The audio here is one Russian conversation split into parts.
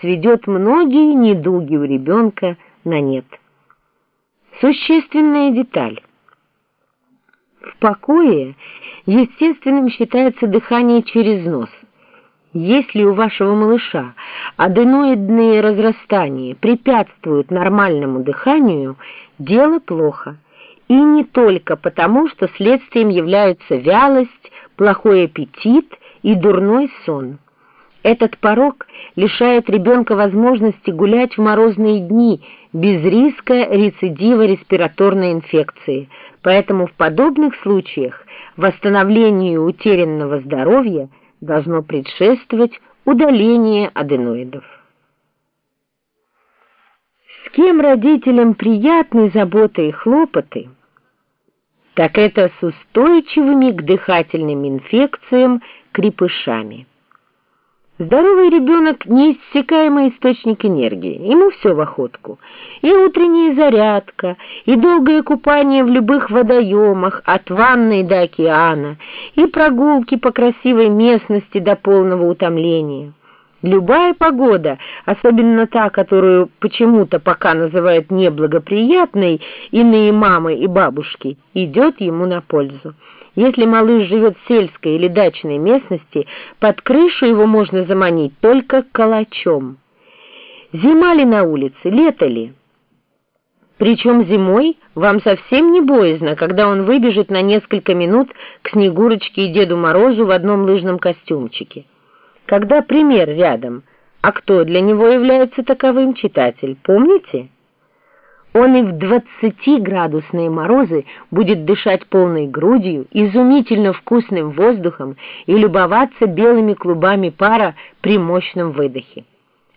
сведет многие недуги у ребенка на нет. Существенная деталь. В покое естественным считается дыхание через нос. Если у вашего малыша аденоидные разрастания препятствуют нормальному дыханию, дело плохо. И не только потому, что следствием являются вялость, плохой аппетит и дурной сон. Этот порог лишает ребенка возможности гулять в морозные дни без риска рецидива респираторной инфекции, поэтому в подобных случаях восстановлению утерянного здоровья должно предшествовать удаление аденоидов. С кем родителям приятны заботы и хлопоты, так это с устойчивыми к дыхательным инфекциям крепышами. Здоровый ребенок – неиссякаемый источник энергии, ему все в охотку. И утренняя зарядка, и долгое купание в любых водоемах, от ванной до океана, и прогулки по красивой местности до полного утомления. Любая погода, особенно та, которую почему-то пока называют неблагоприятной иные мамы и бабушки, идет ему на пользу. Если малыш живет в сельской или дачной местности, под крышу его можно заманить только калачом. Зима ли на улице, лето ли? Причем зимой вам совсем не боязно, когда он выбежит на несколько минут к Снегурочке и Деду Морозу в одном лыжном костюмчике. Когда пример рядом, а кто для него является таковым читатель, помните? Он и в 20-градусные морозы будет дышать полной грудью, изумительно вкусным воздухом и любоваться белыми клубами пара при мощном выдохе.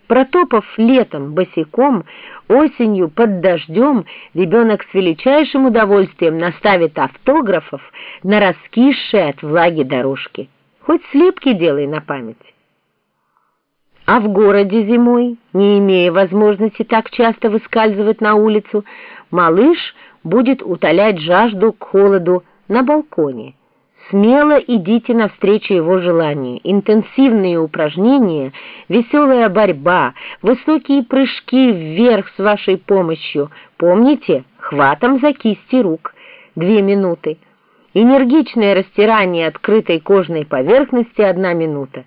Протопав летом босиком, осенью под дождем, ребенок с величайшим удовольствием наставит автографов на раскисшие от влаги дорожки. Хоть слепки делай на память. А в городе зимой, не имея возможности так часто выскальзывать на улицу, малыш будет утолять жажду к холоду на балконе. Смело идите навстречу его желанию. Интенсивные упражнения, веселая борьба, высокие прыжки вверх с вашей помощью. Помните, хватом за кисти рук. Две минуты. Энергичное растирание открытой кожной поверхности одна минута.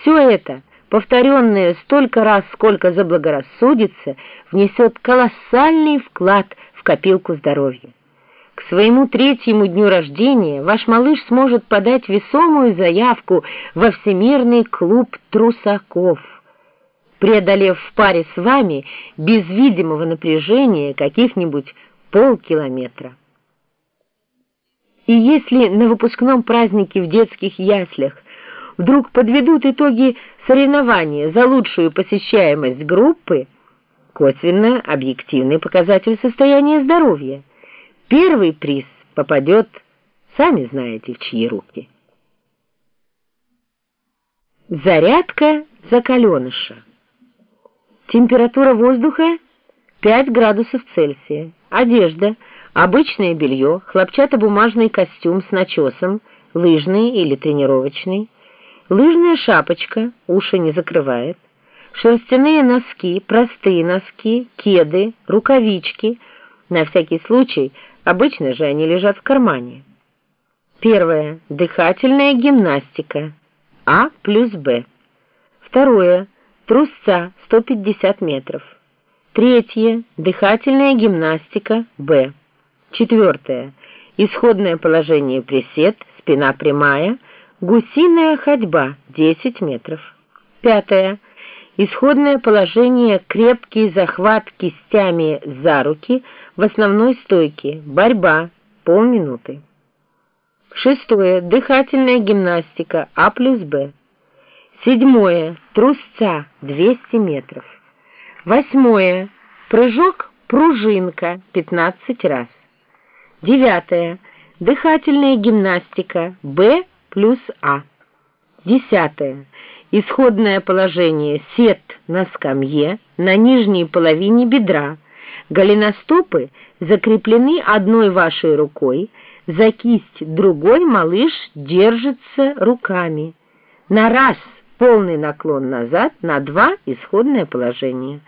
Все это – повторенное столько раз, сколько заблагорассудится, внесет колоссальный вклад в копилку здоровья. К своему третьему дню рождения ваш малыш сможет подать весомую заявку во Всемирный клуб трусаков, преодолев в паре с вами без видимого напряжения каких-нибудь полкилометра. И если на выпускном празднике в детских яслях вдруг подведут итоги соревнования за лучшую посещаемость группы, косвенно объективный показатель состояния здоровья. Первый приз попадет, сами знаете, в чьи руки. Зарядка закаленыша. Температура воздуха 5 градусов Цельсия. Одежда. Обычное белье, хлопчатобумажный костюм с начесом, лыжный или тренировочный, Лыжная шапочка, уши не закрывает. Шерстяные носки, простые носки, кеды, рукавички. На всякий случай, обычно же они лежат в кармане. Первое. Дыхательная гимнастика. А плюс Б. Второе. Трусца 150 метров. Третье. Дыхательная гимнастика Б. Четвертое. Исходное положение присед, спина прямая – Гусиная ходьба 10 метров. Пятое. Исходное положение крепкий захват кистями за руки в основной стойке. Борьба полминуты. Шестое. Дыхательная гимнастика А плюс Б. Седьмое. Трусца 200 метров. Восьмое. Прыжок пружинка 15 раз. Девятое. Дыхательная гимнастика Б плюс А. Десятое. Исходное положение сет на скамье на нижней половине бедра. Голеностопы закреплены одной вашей рукой, за кисть другой малыш держится руками. На раз полный наклон назад на два исходное положение.